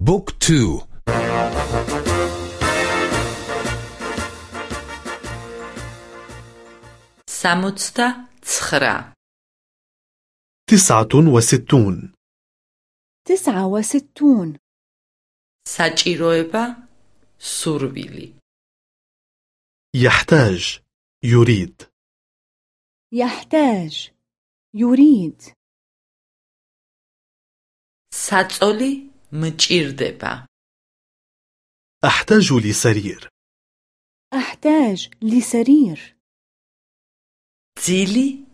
بوك تو. სამოცდაცხრა. تسعة وستون. تسعة وستون. საჭიროება სურვილი. يحتاج يريد. يحتاج يريد. ساتولي მჭირდება أحتاج لسرير أحتاج لسرير ძილი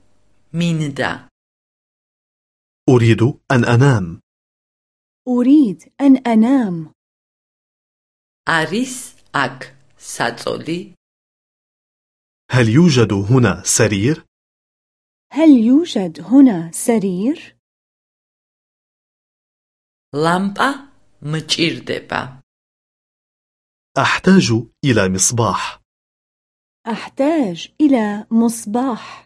მინდა أريد أن أنام أريد أن أنام არის აქ საწოლი هل يوجد هنا سرير؟ هل يوجد هنا سرير؟ ლამპა მჭირდება أحتاج إلى مصباح أحتاج إلى مصباح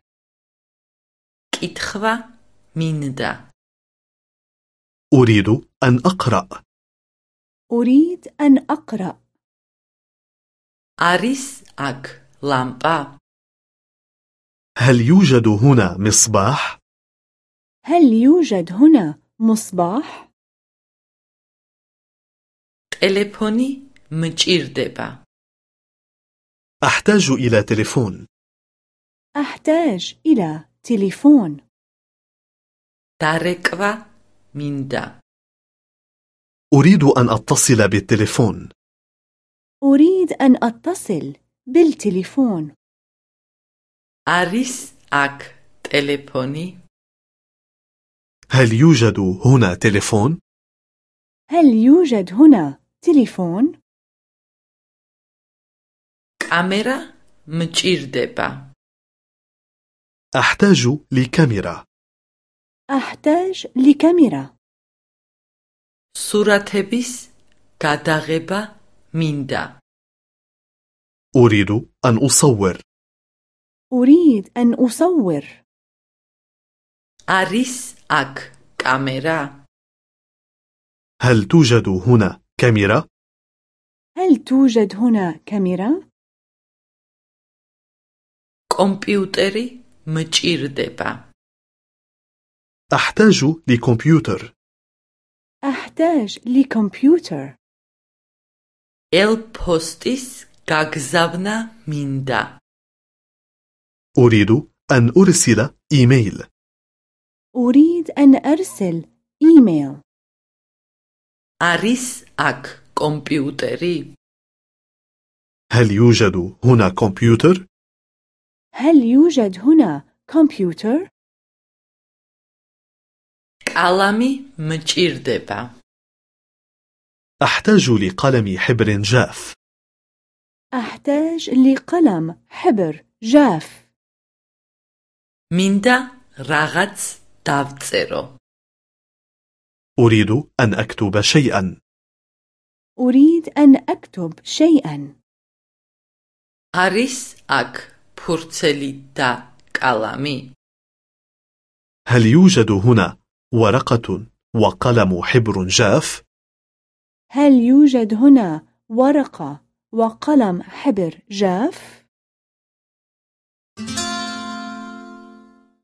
კითხვა მინდა أريد أن أقرأ أريد أن أقرأ არის აქ ლამპა هل يوجد هنا مصباح؟ هل يوجد هنا مصباح؟ ტელეფონი მჭირდება أحتاج إلى تليفون أحتاج إلى تليفون დარეკვა მინდა أريد أن أتصل بالتليفون أريد أن أتصل بالتليفون არის აქ ტელეფონი هل يوجد هنا تليفون؟ هل يوجد هنا تليفون؟ კამერა მჭირდება أحتاج لكاميرا أحتاج لكاميرا სურათების გადაღება მინდა أريد أن أصور أريد أن أصور არის აქ კამერა هل توجد هنا كاميرا؟ هل توجد هنا كاميرا؟ كمبيوتري مجيردبا أحتاج لكمبيوتر. أحتاج لكمبيوتر. ელფოსტის გაგზავნა მინდა أريد أن أرسل إيميل. أريد أن أرسل إيميل. არის აქ კომპიუტერი هل يوجد هنا كمبيوتر؟ هل يوجد هنا كمبيوتر؟ კალამი მჭირდება أحتاج لقلم حبر جاف أحتاج لقلم حبر جاف მინდა რაღაც დავწერო أريد أن أكتب شيئا أريد أن أكتب شيئا არის აქ ფურცელი და კალამი هل يوجد هنا ورقة وقلم حبر جاف؟ هل يوجد هنا ورقة وقلم حبر جاف؟